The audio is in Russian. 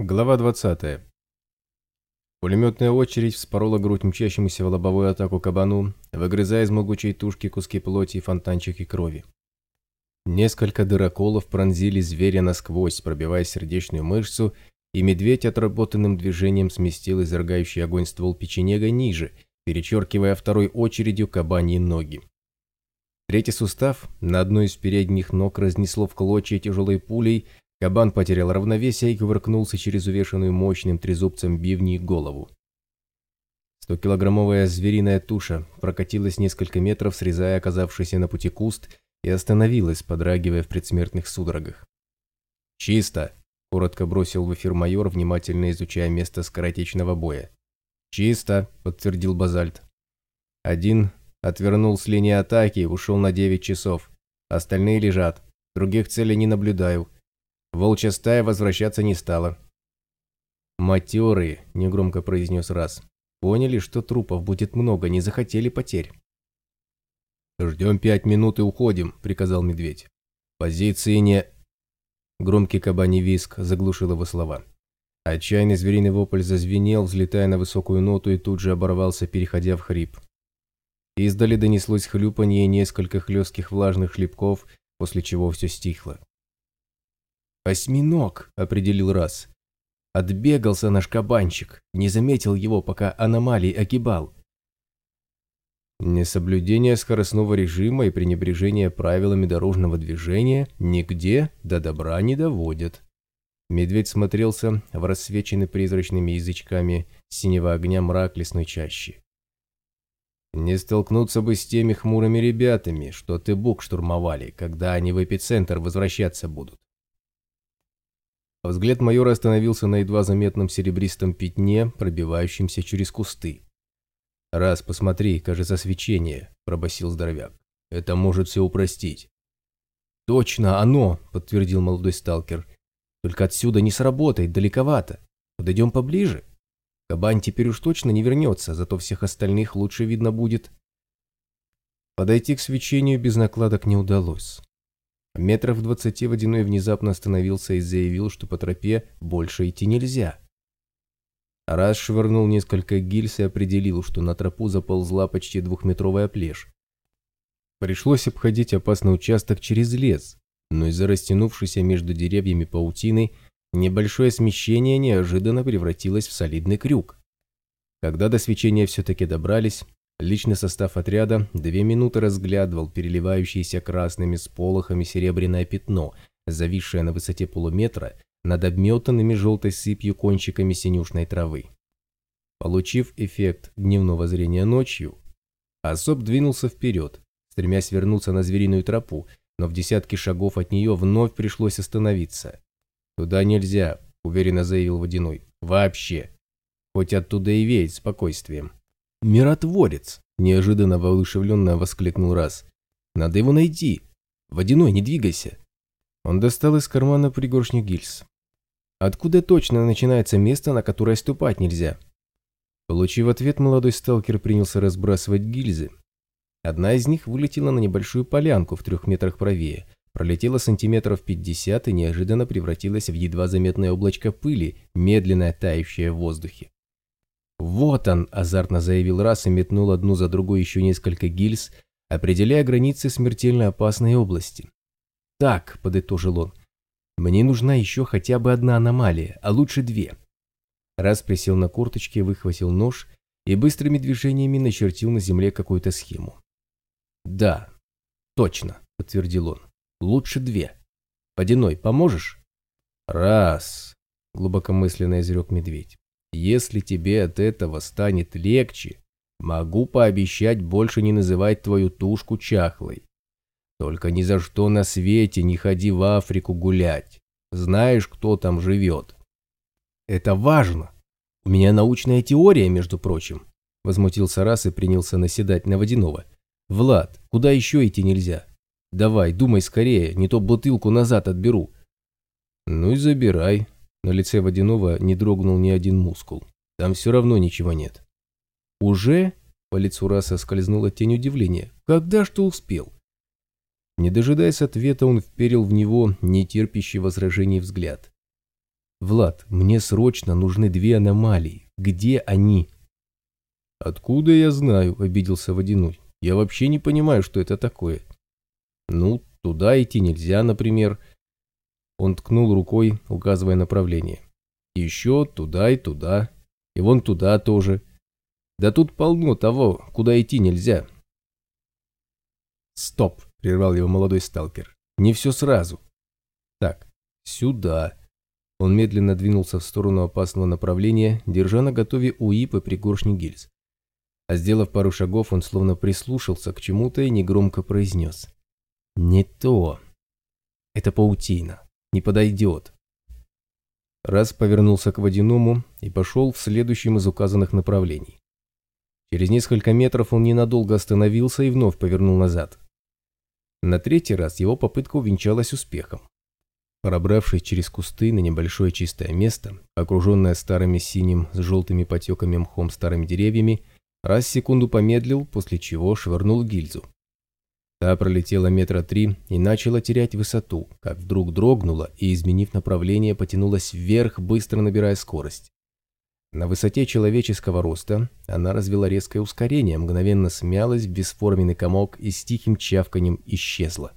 Глава 20. Пулеметная очередь вспорола грудь мчащемуся в лобовую атаку кабану, выгрызая из могучей тушки куски плоти и фонтанчики крови. Несколько дыроколов пронзили зверя насквозь, пробивая сердечную мышцу, и медведь отработанным движением сместил изрыгающий огонь ствол печенега ниже, перечеркивая второй очередью кабаньи ноги. Третий сустав на одной из передних ног разнесло в клочья тяжелой пулей, Кабан потерял равновесие и кувыркнулся через увешанную мощным трезубцем бивни голову. Стокилограммовая звериная туша прокатилась несколько метров, срезая оказавшийся на пути куст, и остановилась, подрагивая в предсмертных судорогах. «Чисто!» – коротко бросил в эфир майор, внимательно изучая место скоротечного боя. «Чисто!» – подтвердил Базальт. Один отвернул с линии атаки и ушел на 9 часов. Остальные лежат. Других целей не наблюдаю. Волчья стая возвращаться не стала. «Матерые», – негромко произнес раз. «Поняли, что трупов будет много, не захотели потерь». «Ждем пять минут и уходим», – приказал медведь. «Позиции не...» Громкий кабаний виск заглушил его слова. Отчаянный звериный вопль зазвенел, взлетая на высокую ноту и тут же оборвался, переходя в хрип. Издали донеслось хлюпанье и несколько хлестких влажных шлепков, после чего все стихло. «Осьминог», — определил раз. Отбегался наш кабанчик, не заметил его, пока аномалий огибал. Несоблюдение скоростного режима и пренебрежение правилами дорожного движения нигде до добра не доводят. Медведь смотрелся в рассвеченный призрачными язычками синего огня мрак лесной чащи. Не столкнуться бы с теми хмурыми ребятами, что ты бук штурмовали, когда они в эпицентр возвращаться будут. Взгляд майора остановился на едва заметном серебристом пятне, пробивающемся через кусты. «Раз, посмотри, кажется, свечение», – пробасил здоровяк. «Это может все упростить». «Точно, оно!» – подтвердил молодой сталкер. «Только отсюда не сработает, далековато. Подойдем поближе. Кабань теперь уж точно не вернется, зато всех остальных лучше видно будет». Подойти к свечению без накладок не удалось. Метров двадцати водяной внезапно остановился и заявил, что по тропе больше идти нельзя. Раз швырнул несколько гильз и определил, что на тропу заползла почти двухметровая плешь. Пришлось обходить опасный участок через лес, но из-за растянувшейся между деревьями паутины небольшое смещение неожиданно превратилось в солидный крюк. Когда до свечения все-таки добрались, Личный состав отряда две минуты разглядывал переливающееся красными сполохами серебряное пятно, зависшее на высоте полуметра над обметанными желтой сыпью кончиками синюшной травы. Получив эффект дневного зрения ночью, Особ двинулся вперед, стремясь вернуться на звериную тропу, но в десятки шагов от нее вновь пришлось остановиться. «Туда нельзя», — уверенно заявил Водяной. «Вообще. Хоть оттуда и веет спокойствием». «Миротворец!» – неожиданно воодушевленно воскликнул раз. «Надо его найти! Водяной, не двигайся!» Он достал из кармана пригоршню гильз. «Откуда точно начинается место, на которое ступать нельзя?» Получив ответ, молодой сталкер принялся разбрасывать гильзы. Одна из них вылетела на небольшую полянку в трех метрах правее, пролетела сантиметров пятьдесят и неожиданно превратилась в едва заметное облачко пыли, медленно тающее в воздухе. «Вот он!» – азартно заявил раз и метнул одну за другой еще несколько гильз, определяя границы смертельно опасной области. «Так», – подытожил он, – «мне нужна еще хотя бы одна аномалия, а лучше две». Раз присел на корточки, выхватил нож и быстрыми движениями начертил на земле какую-то схему. «Да, точно», – подтвердил он, – «лучше две. Водяной, поможешь?» «Раз», – глубокомысленно изрек медведь. Если тебе от этого станет легче, могу пообещать больше не называть твою тушку чахлой. Только ни за что на свете не ходи в Африку гулять. Знаешь, кто там живет. Это важно. У меня научная теория, между прочим. Возмутился раз и принялся наседать на водяного. Влад, куда еще идти нельзя? Давай, думай скорее, не то бутылку назад отберу. Ну и забирай, на лице Водянова не дрогнул ни один мускул. Там все равно ничего нет. «Уже?» – по лицу Раса скользнула тень удивления. «Когда что успел?» Не дожидаясь ответа, он вперил в него нетерпящий возражений взгляд. Влад, мне срочно нужны две аномалии. Где они?» «Откуда я знаю?» – обиделся Водяной. «Я вообще не понимаю, что это такое». «Ну, туда идти нельзя, например». Он ткнул рукой, указывая направление. «Еще туда и туда. И вон туда тоже. Да тут полно того, куда идти нельзя». «Стоп!» – прервал его молодой сталкер. «Не все сразу. Так, сюда». Он медленно двинулся в сторону опасного направления, держа на готове УИП и пригоршни гильз. А сделав пару шагов, он словно прислушался к чему-то и негромко произнес. «Не то. Это паутина. Не подойдет». Раз повернулся к водяному и пошел в следующем из указанных направлений. Через несколько метров он ненадолго остановился и вновь повернул назад. На третий раз его попытка увенчалась успехом. Пробравшись через кусты на небольшое чистое место, окруженное старыми синим с желтыми потеками мхом старыми деревьями, Раз секунду помедлил, после чего швырнул гильзу. Та пролетела метра три и начала терять высоту, как вдруг дрогнула и, изменив направление, потянулась вверх, быстро набирая скорость. На высоте человеческого роста она развела резкое ускорение, мгновенно смялась в бесформенный комок и с тихим чавканием исчезла.